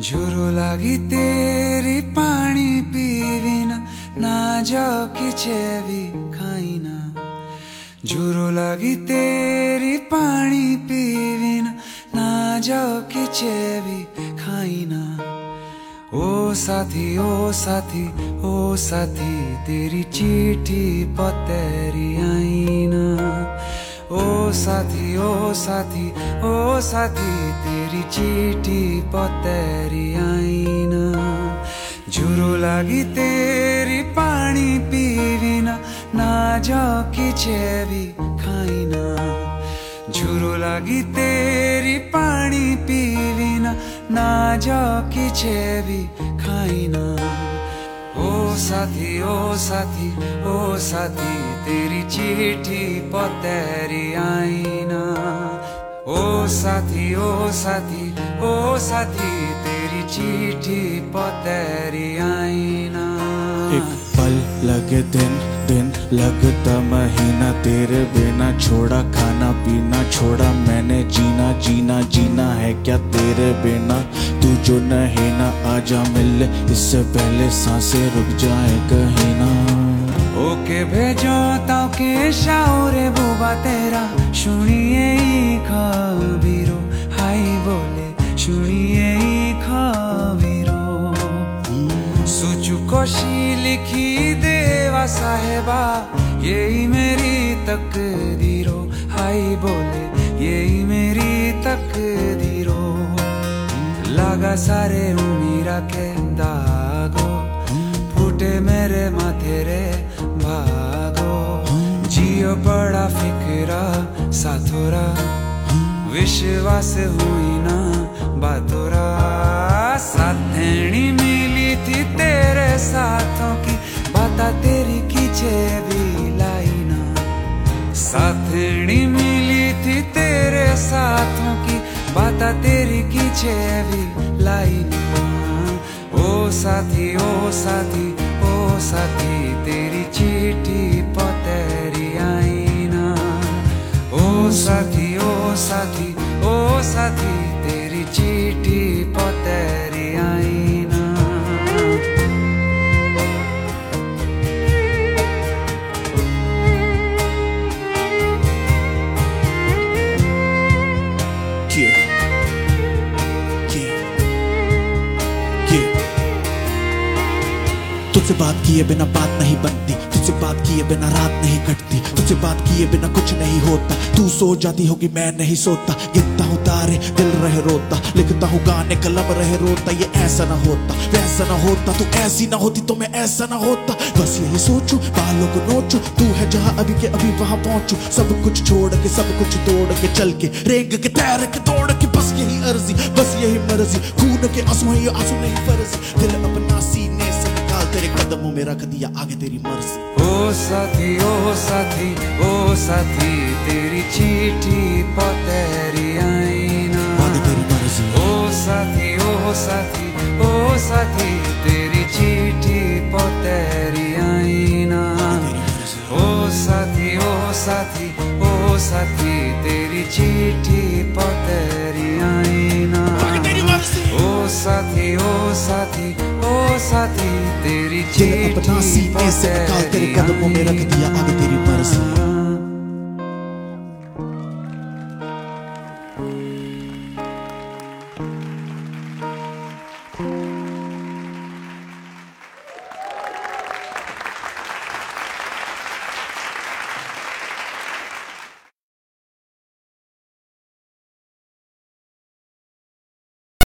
Zero लागि तेरी पानी पिविन जाओ कि भी खाइना। झुरो लागि तेरी पानी पिविन जाओ कि भी खाइना। ओ साथी ओ साथी ओ साथी तेरी चिठी पतेरी आईना ओ साथी ओ साथी ओ साथी तेरी चिठी पतेरी आईना। झुरो लागी तेरी पानी पीविना ना जाओ कि भी खाइना झुरो लागी तेरी पानी पीविना ना जाओ कि भी खाइना ओ साथी ओ साथी ओ साथी, तेरी चिट्ठी पतेरी आईना। ओ साथी ओ साथी ओ साथी, तेरी चिट्ठी पतेरी आईना। एक पल लगे दिन दिन लगता महीना तेरे बिना। छोड़ा, खाना पीना छोड़ा, मैंने जीना जीना जीना है क्या तेरे बिना? तू जो नहीं ना, आजा मिल, इससे पहले साँसें रुक जाए कहीं ना। ओके भेजो ताके शाओरे बुबा तेरा, सुनिए लिखी देवा साहेबा, यही मेरी तकदीरो। हाई बोले, यही मेरी तकदीरो। लगा सारे उमीरा के दागो, फूटे मेरे माथे रे भागो। जियो बड़ा फिकरा, साथोरा। विश्वास हुई ना बातोरा। साथेणी मिली थी तेरी भी लाई ना। साथेणी मिली थी तेरे साथों की बाता तेरी खींचे भी लाई ना। ओ साथी ओ साथी ओ साथी, तेरी चिट्ठी पतेरी आईना ओ साथी ओ साथी ओ साथी, तेरी चिट्ठी पतेरी Yeah. Yeah. Yeah. तुझसे बात किए बिना बात नहीं बनती। तुझसे बात किए बिना रात नहीं कटती। तुझसे बात किए बिना कुछ नहीं होता। तू सो जाती होगी, मैं नहीं सोता। गिनता हूँ तारे, दिल रहे रोता। लिखता हूँ गाने, कलम रहे रोता। ये ऐसा ना होता। वैसा ना होता। तू ऐसी ना होती तो मैं ऐसा ना होता। बस यही सोचू, बालों को नोचू। तू है जहाँ अभी के अभी वहाँ पहुंचू। सब कुछ छोड़ के, सब कुछ तोड़ के, चल के। रेंग के तैर के दौड़ के बस यही अर्जी, बस यही मर्ज़ी। खून के आँसू हैं, ये आँसू नहीं फर्जी। दिल अपना सीने से निकाल, तेरे कदमों में रख दिया आगे तेरी मर्ज़ी। ओ साथी ओ साथी ओ साथी, तेरी चिट्ठी पतेरी आईना। ओ साथी ओ साथी ओ साथी तेरी दिल पतरी आईना तेरे कदमों में रख दिया आगे तेरी मर्ज़ी